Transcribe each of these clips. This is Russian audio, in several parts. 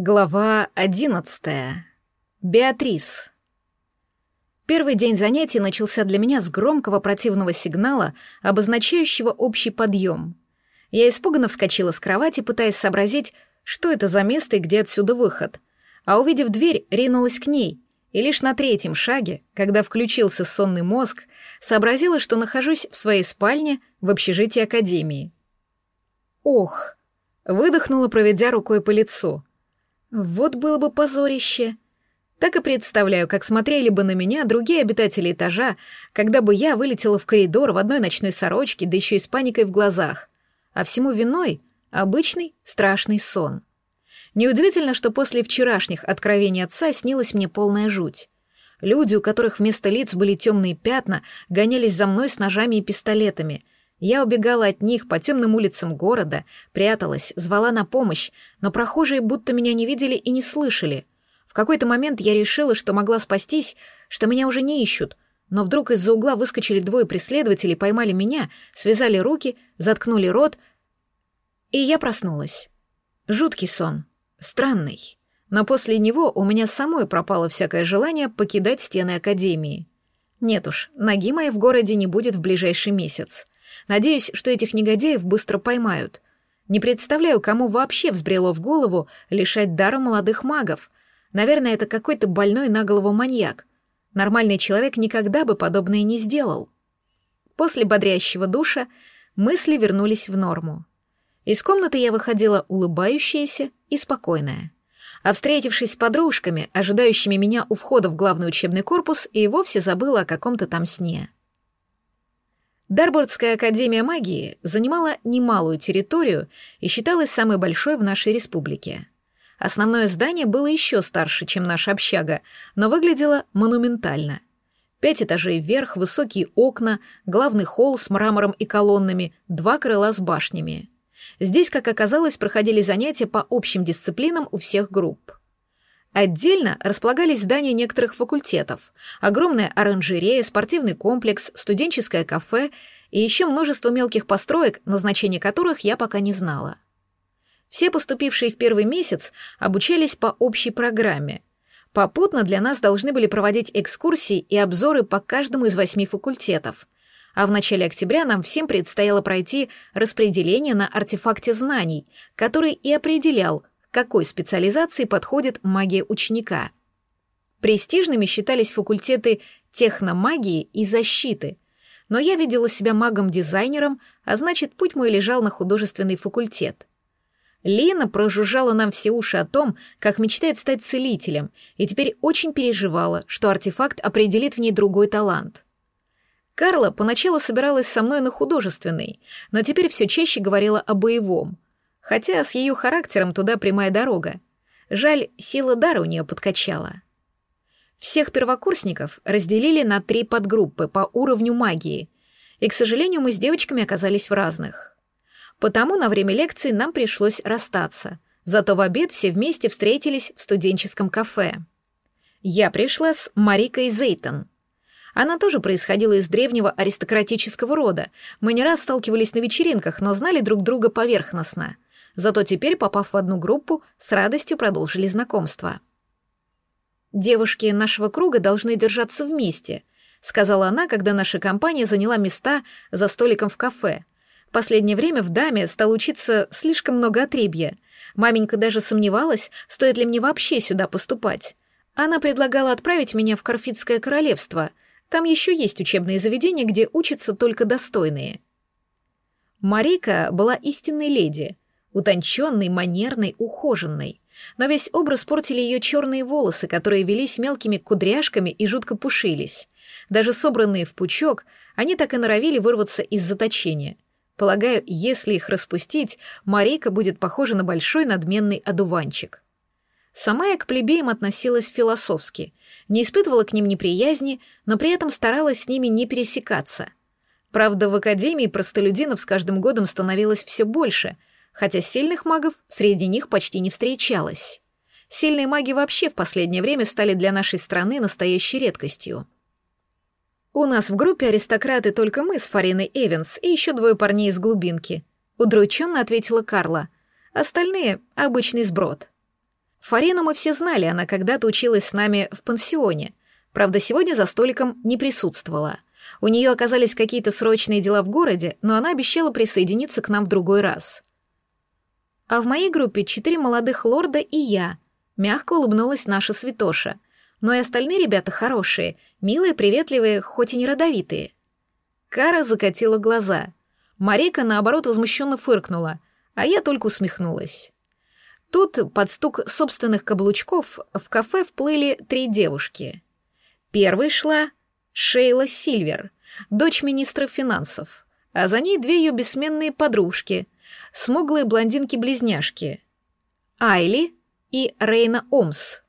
Глава одиннадцатая. Беатрис. Первый день занятий начался для меня с громкого противного сигнала, обозначающего общий подъем. Я испуганно вскочила с кровати, пытаясь сообразить, что это за место и где отсюда выход. А увидев дверь, ринулась к ней, и лишь на третьем шаге, когда включился сонный мозг, сообразила, что нахожусь в своей спальне в общежитии академии. Ох! Выдохнула, проведя рукой по лицу — вот было бы позорище. Так и представляю, как смотрели бы на меня другие обитатели этажа, когда бы я вылетела в коридор в одной ночной сорочке, да еще и с паникой в глазах. А всему виной обычный страшный сон. Неудивительно, что после вчерашних откровений отца снилась мне полная жуть. Люди, у которых вместо лиц были темные пятна, гонялись за мной с ножами и пистолетами — я убегала от них по темным улицам города, пряталась, звала на помощь, но прохожие будто меня не видели и не слышали. В какой-то момент я решила, что могла спастись, что меня уже не ищут, но вдруг из-за угла выскочили двое преследователей, поймали меня, связали руки, заткнули рот, и я проснулась. Жуткий сон, странный, но после него у меня самой пропало всякое желание покидать стены Академии. Нет уж, ноги моей в городе не будет в ближайший месяц. Надеюсь, что этих негодяев быстро поймают. Не представляю, кому вообще взбрело в голову лишать дара молодых магов. Наверное, это какой-то больной на голову маньяк. Нормальный человек никогда бы подобное не сделал. После бодрящего душа мысли вернулись в норму. Из комнаты я выходила улыбающаяся и спокойная. А встретившись с подружками, ожидающими меня у входа в главный учебный корпус, и вовсе забыла о каком-то там сне. Дарбордская академия магии занимала немалую территорию и считалась самой большой в нашей республике. Основное здание было еще старше, чем наша общага, но выглядело монументально. Пять этажей вверх, высокие окна, главный холл с мрамором и колоннами, два крыла с башнями. Здесь, как оказалось, проходили занятия по общим дисциплинам у всех групп. Отдельно располагались здания некоторых факультетов, огромная оранжерея, спортивный комплекс, студенческое кафе и еще множество мелких построек, назначение которых я пока не знала. Все поступившие в первый месяц обучались по общей программе. Попутно для нас должны были проводить экскурсии и обзоры по каждому из восьми факультетов. А в начале октября нам всем предстояло пройти распределение на артефакте знаний, который и определял, какой специализации подходит магия ученика. Престижными считались факультеты техномагии и защиты, но я видела себя магом-дизайнером, а значит, путь мой лежал на художественный факультет. Лена прожужжала нам все уши о том, как мечтает стать целителем, и теперь очень переживала, что артефакт определит в ней другой талант. Карла поначалу собиралась со мной на художественный, но теперь все чаще говорила о боевом — Хотя с ее характером туда прямая дорога. Жаль, сила дара у нее подкачала. Всех первокурсников разделили на три подгруппы по уровню магии, и, к сожалению, мы с девочками оказались в разных. Потому на время лекции нам пришлось расстаться, зато в обед все вместе встретились в студенческом кафе. Я пришла с Марикой Зейтон. Она тоже происходила из древнего аристократического рода. Мы не раз сталкивались на вечеринках, но знали друг друга поверхностно — Зато теперь, попав в одну группу, с радостью продолжили знакомство. «Девушки нашего круга должны держаться вместе», — сказала она, когда наша компания заняла места за столиком в кафе. Последнее время в даме стало учиться слишком много отребья. Маменька даже сомневалась, стоит ли мне вообще сюда поступать. Она предлагала отправить меня в Карфитское королевство. Там еще есть учебные заведения, где учатся только достойные. Марика была истинной леди — утонченной, манерной, ухоженной. Но весь образ портили ее черные волосы, которые велись мелкими кудряшками и жутко пушились. Даже собранные в пучок, они так и норовили вырваться из заточения. Полагаю, если их распустить, Марейка будет похожа на большой надменный одуванчик. Сама я к плебеям относилась философски, не испытывала к ним неприязни, но при этом старалась с ними не пересекаться. Правда, в академии простолюдинов с каждым годом становилось все больше — хотя сильных магов среди них почти не встречалось. Сильные маги вообще в последнее время стали для нашей страны настоящей редкостью. У нас в группе аристократы только мы с Фариной Эванс и еще двое парней из глубинки. Удрученно ответила Карла. Остальные — обычный сброд. Фарину мы все знали, она когда-то училась с нами в пансионе. Правда, сегодня за столиком не присутствовала. У нее оказались какие-то срочные дела в городе, но она обещала присоединиться к нам в другой раз. А в моей группе четыре молодых лорда и я. Мягко улыбнулась наша святоша. Но и остальные ребята хорошие, милые, приветливые, хоть и не родовитые. Кара закатила глаза. Марика, наоборот, возмущенно фыркнула, а я только усмехнулась. Тут, под стук собственных каблучков, в кафе вплыли три девушки. Первой шла Шейла Сильвер, дочь министра финансов, а за ней две ее бессменные подружки, смуглые блондинки-близняшки, Айли и Рейна Омс.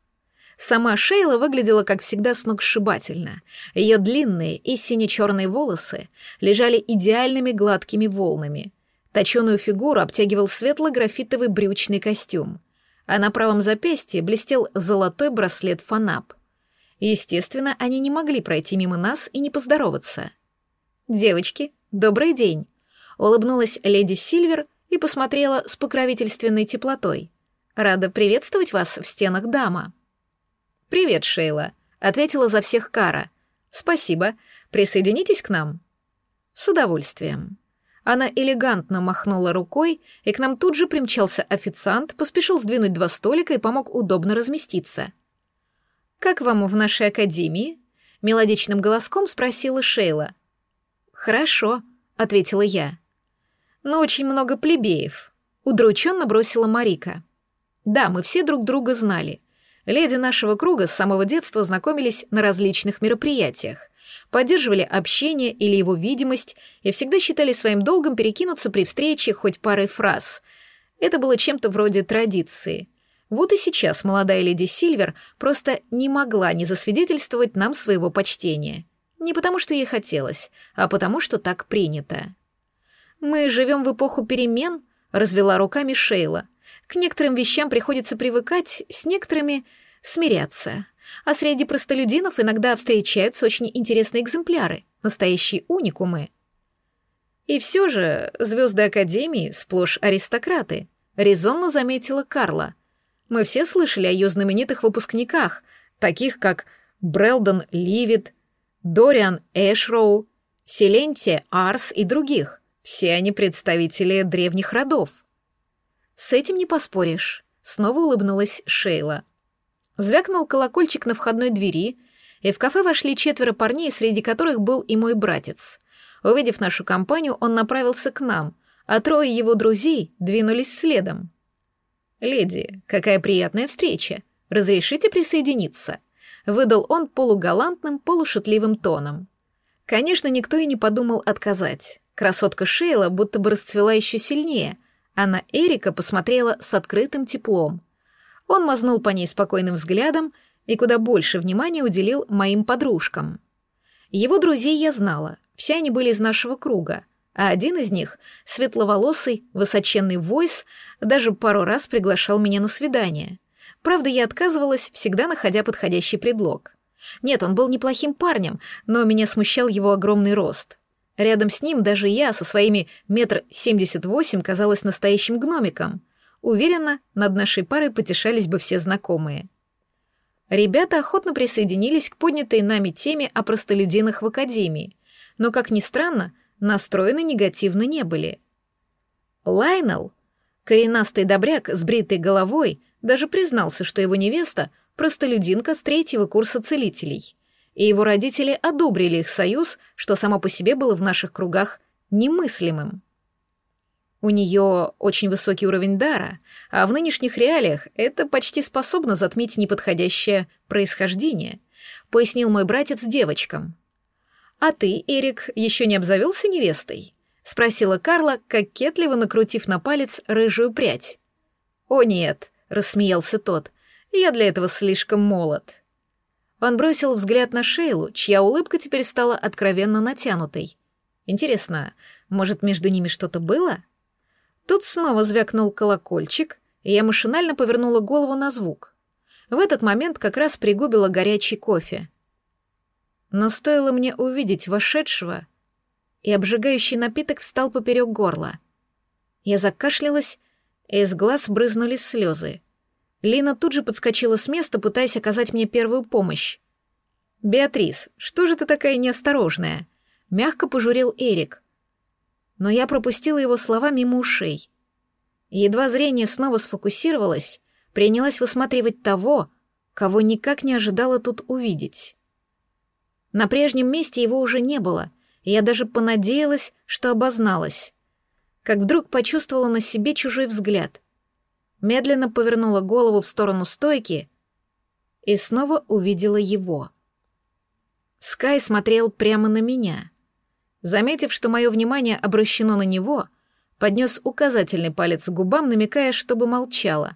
Сама Шейла выглядела, как всегда, сногсшибательно. Ее длинные и сине-черные волосы лежали идеальными гладкими волнами — Точеную фигуру обтягивал светло-графитовый брючный костюм, а на правом запястье блестел золотой браслет Фанап. Естественно, они не могли пройти мимо нас и не поздороваться. «Девочки, добрый день!» — улыбнулась леди Сильвер и посмотрела с покровительственной теплотой. «Рада приветствовать вас в стенах дама». «Привет, Шейла», — ответила за всех Кара. «Спасибо. Присоединитесь к нам?» «С удовольствием». Она элегантно махнула рукой, и к нам тут же примчался официант, поспешил сдвинуть два столика и помог удобно разместиться. «Как вам в нашей академии?» — мелодичным голоском спросила Шейла. «Хорошо», — ответила я. «Но очень много плебеев», — удрученно бросила Марика. «Да, мы все друг друга знали. Леди нашего круга с самого детства знакомились на различных мероприятиях поддерживали общение или его видимость и всегда считали своим долгом перекинуться при встрече хоть парой фраз. Это было чем-то вроде традиции. Вот и сейчас молодая леди Сильвер просто не могла не засвидетельствовать нам своего почтения. Не потому, что ей хотелось, а потому, что так принято. «Мы живем в эпоху перемен», — развела руками Шейла. «К некоторым вещам приходится привыкать, с некоторыми — смиряться а среди простолюдинов иногда встречаются очень интересные экземпляры, настоящие уникумы. И все же звезды Академии сплошь аристократы, резонно заметила Карла. Мы все слышали о ее знаменитых выпускниках, таких как Брелдон Ливит, Дориан Эшроу, Селентия Арс и других. Все они представители древних родов. С этим не поспоришь. Снова улыбнулась Шейла. Звякнул колокольчик на входной двери, и в кафе вошли четверо парней, среди которых был и мой братец. Увидев нашу компанию, он направился к нам, а трое его друзей двинулись следом. «Леди, какая приятная встреча! Разрешите присоединиться?» — выдал он полугалантным, полушутливым тоном. Конечно, никто и не подумал отказать. Красотка Шейла будто бы расцвела еще сильнее, а на Эрика посмотрела с открытым теплом — он мазнул по ней спокойным взглядом и куда больше внимания уделил моим подружкам. Его друзей я знала, все они были из нашего круга, а один из них, светловолосый, высоченный войс, даже пару раз приглашал меня на свидание. Правда, я отказывалась, всегда находя подходящий предлог. Нет, он был неплохим парнем, но меня смущал его огромный рост. Рядом с ним даже я со своими метр семьдесят восемь казалась настоящим гномиком — Уверена, над нашей парой потешались бы все знакомые. Ребята охотно присоединились к поднятой нами теме о простолюдинах в академии, но, как ни странно, настроены негативно не были. Лайнел, коренастый добряк с бритой головой, даже признался, что его невеста — простолюдинка с третьего курса целителей, и его родители одобрили их союз, что само по себе было в наших кругах немыслимым. У нее очень высокий уровень дара, а в нынешних реалиях это почти способно затмить неподходящее происхождение, пояснил мой братец девочкам. А ты, Эрик, еще не обзавелся невестой? спросила Карла, кокетливо накрутив на палец рыжую прядь. О нет, рассмеялся тот. Я для этого слишком молод. Он бросил взгляд на Шейлу, чья улыбка теперь стала откровенно натянутой. Интересно, может, между ними что-то было? Тут снова звякнул колокольчик, и я машинально повернула голову на звук. В этот момент как раз пригубила горячий кофе. Но стоило мне увидеть вошедшего, и обжигающий напиток встал поперек горла. Я закашлялась, и из глаз брызнули слезы. Лина тут же подскочила с места, пытаясь оказать мне первую помощь. «Беатрис, что же ты такая неосторожная?» — мягко пожурил Эрик. Но я пропустила его слова мимо ушей. Едва зрение снова сфокусировалось, принялась высматривать того, кого никак не ожидала тут увидеть. На прежнем месте его уже не было, и я даже понадеялась, что обозналась. Как вдруг почувствовала на себе чужой взгляд. Медленно повернула голову в сторону стойки и снова увидела его. Скай смотрел прямо на меня. Заметив, что мое внимание обращено на него, поднес указательный палец к губам, намекая, чтобы молчала,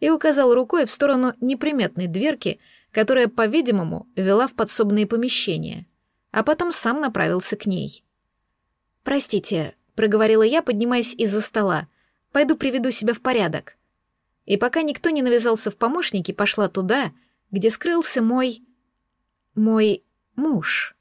и указал рукой в сторону неприметной дверки, которая, по-видимому, вела в подсобные помещения, а потом сам направился к ней. «Простите», — проговорила я, поднимаясь из-за стола, — «пойду приведу себя в порядок». И пока никто не навязался в помощники, пошла туда, где скрылся мой... мой муж.